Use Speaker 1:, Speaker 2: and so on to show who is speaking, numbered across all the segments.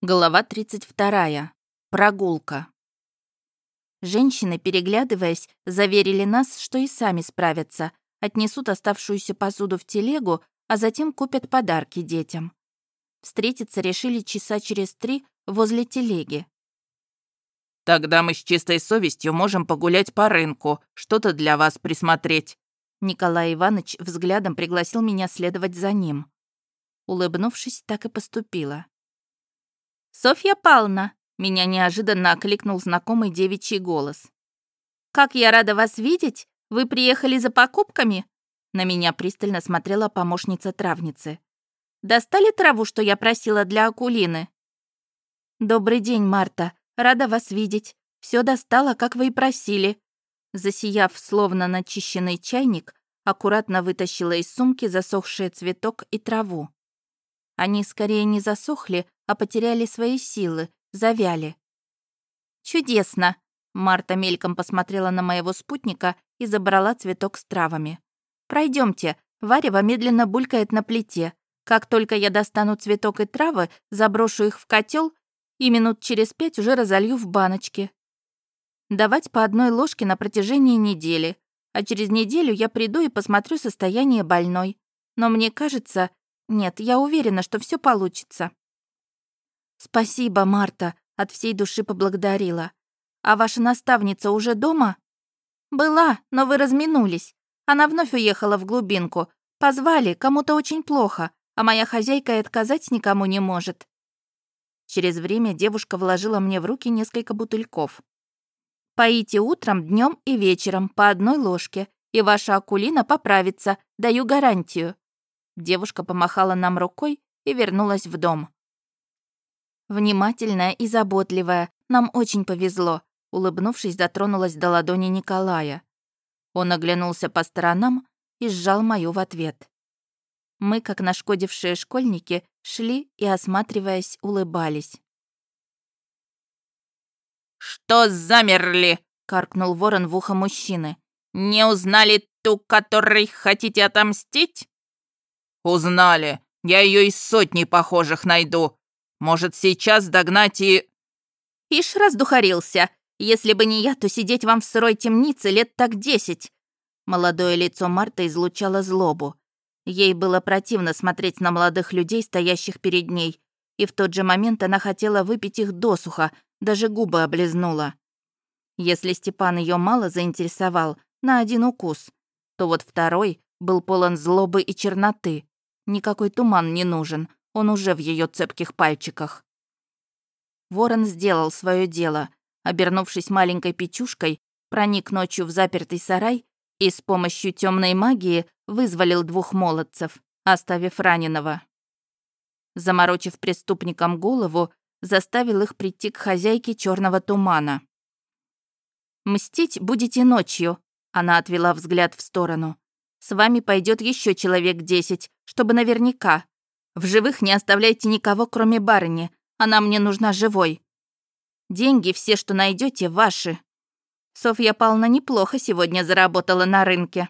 Speaker 1: Глава 32. Прогулка. Женщины, переглядываясь, заверили нас, что и сами справятся, отнесут оставшуюся посуду в телегу, а затем купят подарки детям. Встретиться решили часа через три возле телеги.
Speaker 2: «Тогда мы с чистой совестью можем погулять по рынку, что-то для вас присмотреть».
Speaker 1: Николай Иванович взглядом пригласил меня следовать за ним. Улыбнувшись, так и поступила. «Софья Павловна!» — меня неожиданно окликнул знакомый девичий голос. «Как я рада вас видеть! Вы приехали за покупками?» На меня пристально смотрела помощница травницы. «Достали траву, что я просила для Акулины?» «Добрый день, Марта. Рада вас видеть. Все достала, как вы и просили». Засияв, словно начищенный чайник, аккуратно вытащила из сумки засохший цветок и траву. Они скорее не засохли, а потеряли свои силы, завяли. «Чудесно!» Марта мельком посмотрела на моего спутника и забрала цветок с травами. Пройдемте. Варево медленно булькает на плите. Как только я достану цветок и травы, заброшу их в котел и минут через пять уже разолью в баночки. Давать по одной ложке на протяжении недели, а через неделю я приду и посмотрю состояние больной. Но мне кажется, нет, я уверена, что все получится. Спасибо, Марта, от всей души поблагодарила. А ваша наставница уже дома? Была, но вы разминулись. Она вновь уехала в глубинку. Позвали, кому-то очень плохо, а моя хозяйка и отказать никому не может. Через время девушка вложила мне в руки несколько бутыльков. Поите утром, днем и вечером по одной ложке, и ваша акулина поправится, даю гарантию. Девушка помахала нам рукой и вернулась в дом. Внимательная и заботливая, нам очень повезло, улыбнувшись, дотронулась до ладони Николая. Он оглянулся по сторонам и сжал мою в ответ. Мы, как нашкодившие школьники, шли и, осматриваясь, улыбались.
Speaker 2: «Что замерли?» — каркнул ворон в ухо мужчины. «Не узнали ту, которой хотите отомстить?» «Узнали. Я ее из сотни похожих найду. Может, сейчас догнать и...»
Speaker 1: «Ишь раздухарился. Если бы не я, то сидеть вам в сырой темнице лет так десять». Молодое лицо Марты излучало злобу. Ей было противно смотреть на молодых людей, стоящих перед ней, и в тот же момент она хотела выпить их досуха, даже губы облизнула. Если Степан ее мало заинтересовал, на один укус, то вот второй был полон злобы и черноты. Никакой туман не нужен, он уже в ее цепких пальчиках. Ворон сделал свое дело. Обернувшись маленькой печушкой, проник ночью в запертый сарай и с помощью темной магии вызволил двух молодцев, оставив раненого. Заморочив преступникам голову, заставил их прийти к хозяйке черного тумана. «Мстить будете ночью», — она отвела взгляд в сторону. С вами пойдет еще человек десять, чтобы наверняка. В живых не оставляйте никого, кроме барыни. Она мне нужна живой. Деньги все, что найдете, ваши. Софья Павловна неплохо сегодня заработала на рынке.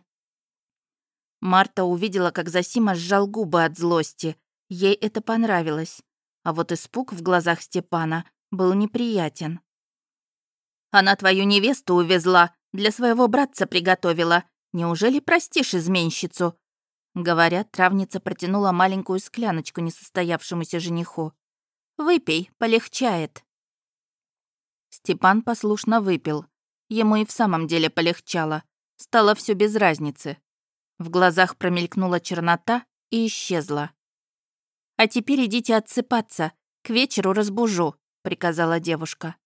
Speaker 1: Марта увидела, как Засима сжал губы от злости. Ей это понравилось. А вот испуг в глазах Степана был неприятен. «Она твою невесту увезла, для своего братца приготовила. Неужели простишь изменщицу?» Говорят, травница протянула маленькую скляночку несостоявшемуся жениху. «Выпей, полегчает». Степан послушно выпил. Ему и в самом деле полегчало. Стало все без разницы. В глазах промелькнула чернота и исчезла. «А теперь идите отсыпаться. К вечеру разбужу», — приказала девушка.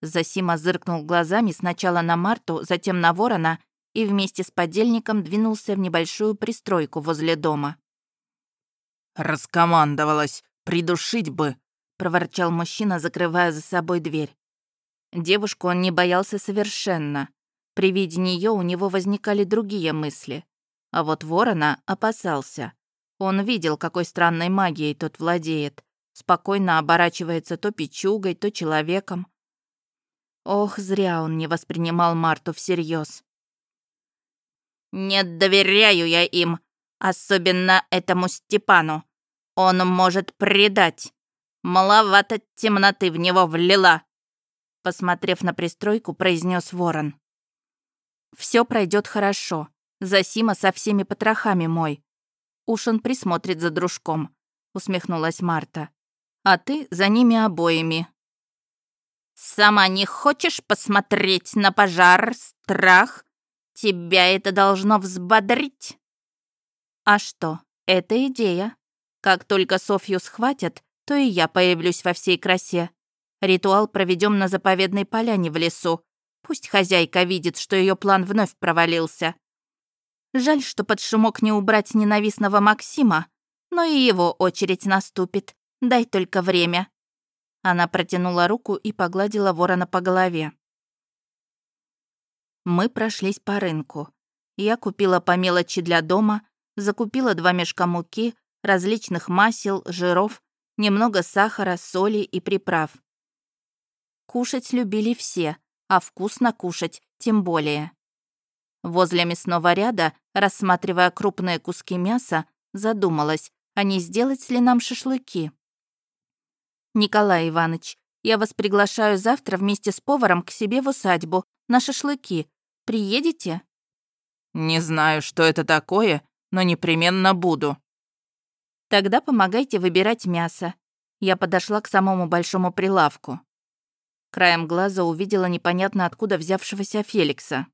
Speaker 1: Засима зыркнул глазами сначала на Марту, затем на ворона и вместе с подельником двинулся в небольшую пристройку возле дома.
Speaker 2: «Раскомандовалась, придушить бы», — проворчал мужчина, закрывая за собой дверь.
Speaker 1: Девушку он не боялся совершенно. При виде нее у него возникали другие мысли. А вот ворона опасался. Он видел, какой странной магией тот владеет. Спокойно оборачивается то печугой, то человеком. Ох, зря он не воспринимал Марту всерьез.
Speaker 2: Не доверяю я им, особенно этому Степану. Он может предать.
Speaker 1: Маловато темноты в него влила!» Посмотрев на пристройку, произнес ворон. Все пройдет хорошо. Засима со всеми потрохами мой. Уж он присмотрит за дружком», — усмехнулась Марта. «А ты за ними обоими». «Сама не хочешь посмотреть на пожар, страх? Тебя это должно взбодрить». «А что, это идея. Как только Софью схватят, то и я появлюсь во всей красе. Ритуал проведем на заповедной поляне в лесу. Пусть хозяйка видит, что ее план вновь провалился. Жаль, что под шумок не убрать ненавистного Максима, но и его очередь наступит. Дай только время». Она протянула руку и погладила ворона по голове. Мы прошлись по рынку. Я купила по мелочи для дома, закупила два мешка муки, различных масел, жиров, немного сахара, соли и приправ. Кушать любили все, а вкусно кушать тем более. Возле мясного ряда, рассматривая крупные куски мяса, задумалась, а не сделать ли нам шашлыки. «Николай Иванович, я вас приглашаю завтра вместе с поваром к себе в усадьбу на шашлыки. Приедете?»
Speaker 2: «Не знаю, что это такое, но непременно буду».
Speaker 1: «Тогда помогайте выбирать мясо». Я подошла к самому большому прилавку. Краем глаза увидела непонятно откуда взявшегося Феликса.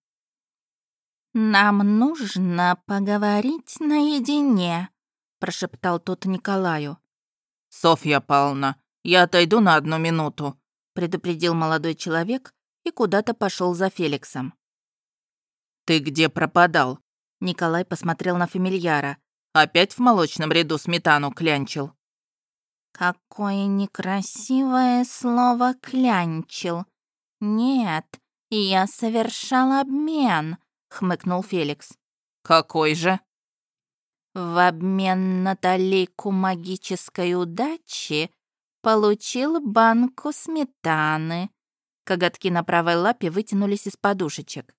Speaker 1: «Нам нужно поговорить наедине», — прошептал тот Николаю.
Speaker 2: «Софья Павловна, я отойду на одну минуту», —
Speaker 1: предупредил молодой человек и куда-то пошел за Феликсом.
Speaker 2: «Ты где пропадал?»
Speaker 1: Николай посмотрел на фамильяра.
Speaker 2: «Опять в молочном ряду сметану клянчил?»
Speaker 1: «Какое некрасивое слово «клянчил». Нет, я совершал обмен», — хмыкнул Феликс.
Speaker 2: «Какой же?»
Speaker 1: «В обмен на талику магической удачи получил банку сметаны». Коготки на правой лапе вытянулись из подушечек.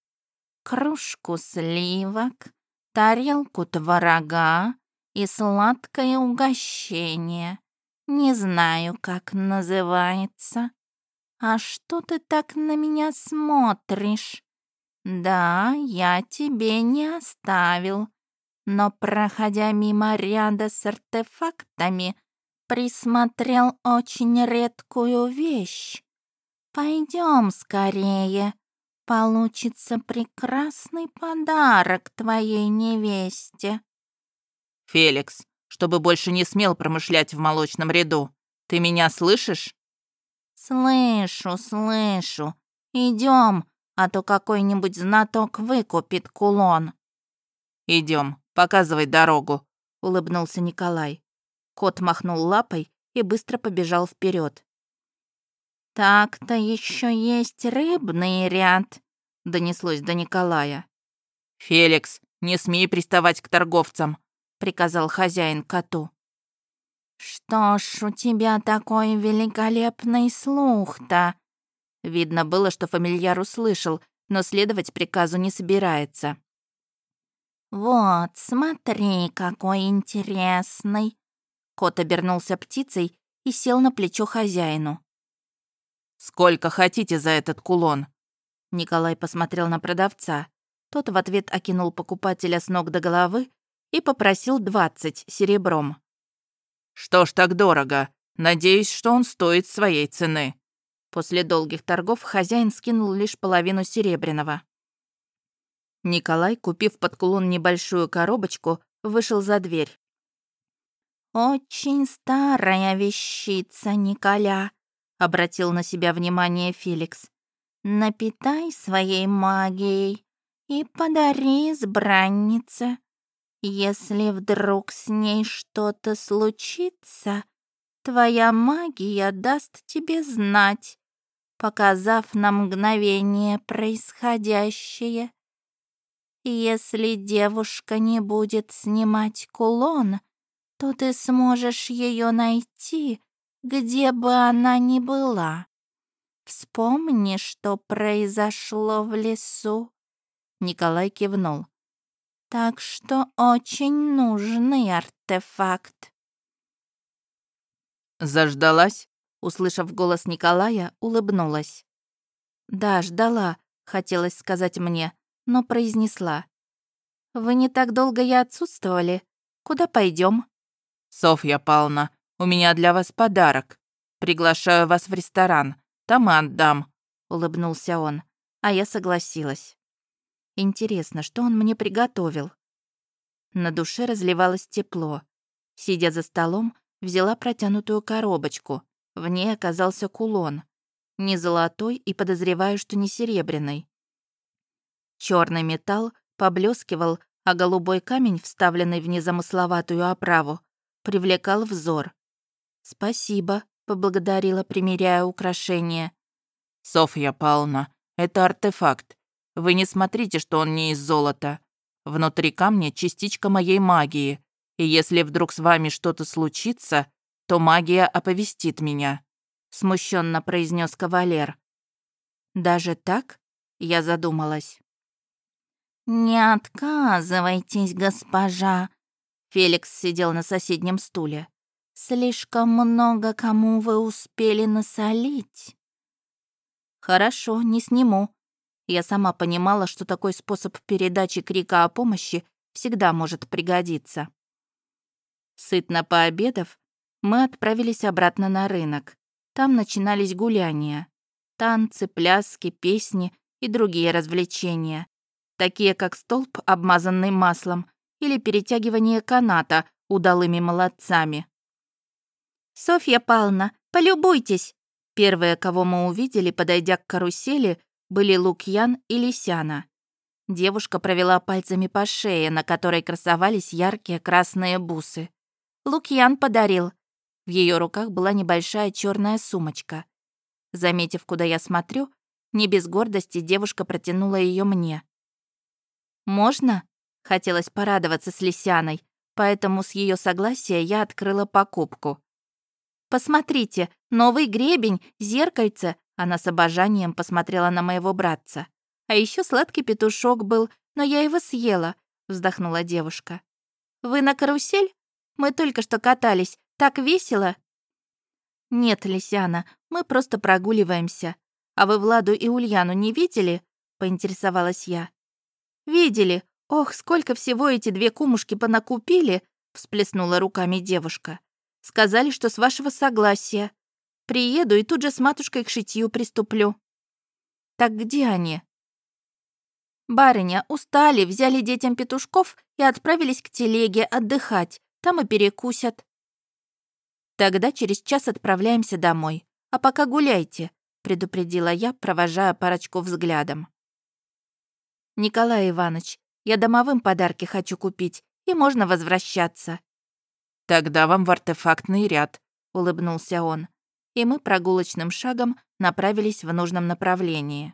Speaker 1: «Кружку сливок, тарелку творога и сладкое угощение. Не знаю, как называется. А что ты так на меня смотришь?» «Да, я тебе не оставил, но, проходя мимо ряда с артефактами, присмотрел очень редкую вещь. Пойдем скорее, получится прекрасный подарок твоей невесте».
Speaker 2: «Феликс, чтобы больше не смел промышлять в молочном ряду, ты меня слышишь?»
Speaker 1: «Слышу, слышу. Идем, а то какой-нибудь знаток выкупит кулон».
Speaker 2: Идем, показывай дорогу», — улыбнулся Николай.
Speaker 1: Кот махнул лапой и быстро побежал вперед. «Так-то еще есть рыбный ряд», — донеслось до Николая.
Speaker 2: «Феликс, не смей приставать к торговцам», —
Speaker 1: приказал хозяин коту. «Что ж у тебя такой великолепный слух-то?» Видно было, что фамильяр услышал, но следовать приказу не собирается. «Вот, смотри, какой интересный!» Кот обернулся птицей и сел на плечо хозяину.
Speaker 2: «Сколько хотите за этот кулон?»
Speaker 1: Николай посмотрел на продавца. Тот в ответ окинул покупателя с ног до головы и попросил двадцать серебром.
Speaker 2: «Что ж так дорого? Надеюсь, что он стоит своей цены».
Speaker 1: После долгих торгов хозяин скинул лишь половину серебряного. Николай, купив под кулон небольшую коробочку, вышел за дверь. «Очень старая вещица, Николя», — обратил на себя внимание Феликс. «Напитай своей магией и подари избраннице. Если вдруг с ней что-то случится, твоя магия даст тебе знать, показав на мгновение происходящее. Если девушка не будет снимать кулон, то ты сможешь ее найти, где бы она ни была. Вспомни, что произошло в лесу. Николай кивнул. Так что очень нужный артефакт.
Speaker 2: «Заждалась?»
Speaker 1: Услышав голос Николая, улыбнулась. «Да, ждала», — хотелось сказать мне, но произнесла. «Вы не так долго и отсутствовали. Куда пойдем?
Speaker 2: «Софья Павловна, у меня для вас подарок. Приглашаю вас в ресторан. Там и отдам», — улыбнулся он,
Speaker 1: а я согласилась. Интересно, что он мне приготовил? На душе разливалось тепло. Сидя за столом, взяла протянутую коробочку. В ней оказался кулон. Не золотой и подозреваю, что не серебряный. Черный металл поблескивал, а голубой камень, вставленный в незамысловатую оправу, привлекал взор. «Спасибо», — поблагодарила, примеряя украшение.
Speaker 2: «Софья Павловна, это артефакт. Вы не смотрите, что он не из золота. Внутри камня частичка моей магии, и если вдруг с вами что-то случится, то магия оповестит меня», —
Speaker 1: смущенно произнес кавалер. «Даже так?» — я задумалась. «Не отказывайтесь, госпожа!» Феликс сидел на соседнем стуле. «Слишком много кому вы успели насолить». «Хорошо, не сниму». Я сама понимала, что такой способ передачи крика о помощи всегда может пригодиться. Сытно пообедав, мы отправились обратно на рынок. Там начинались гуляния. Танцы, пляски, песни и другие развлечения. Такие как столб, обмазанный маслом, или перетягивание каната удалыми молодцами. «Софья Павловна, полюбуйтесь!» Первые, кого мы увидели, подойдя к карусели, были Лукьян и Лисяна. Девушка провела пальцами по шее, на которой красовались яркие красные бусы. Лукьян подарил. В ее руках была небольшая черная сумочка. Заметив, куда я смотрю, не без гордости девушка протянула ее мне. «Можно?» — хотелось порадоваться с Лисяной, поэтому с ее согласия я открыла покупку. «Посмотрите, новый гребень, зеркальце!» Она с обожанием посмотрела на моего братца. «А еще сладкий петушок был, но я его съела», — вздохнула девушка. «Вы на карусель?» Мы только что катались. Так весело!» «Нет, Лисяна, мы просто прогуливаемся. А вы Владу и Ульяну не видели?» — поинтересовалась я. «Видели. Ох, сколько всего эти две кумушки понакупили!» — всплеснула руками девушка. «Сказали, что с вашего согласия. Приеду и тут же с матушкой к шитью приступлю». «Так где они?» «Барыня, устали, взяли детям петушков и отправились к телеге отдыхать. Там и перекусят. Тогда через час отправляемся домой. А пока гуляйте, предупредила я, провожая парочку взглядом. Николай Иванович, я домовым подарки хочу купить, и можно возвращаться.
Speaker 2: Тогда вам в артефактный ряд,
Speaker 1: улыбнулся он, и мы прогулочным шагом направились в нужном направлении.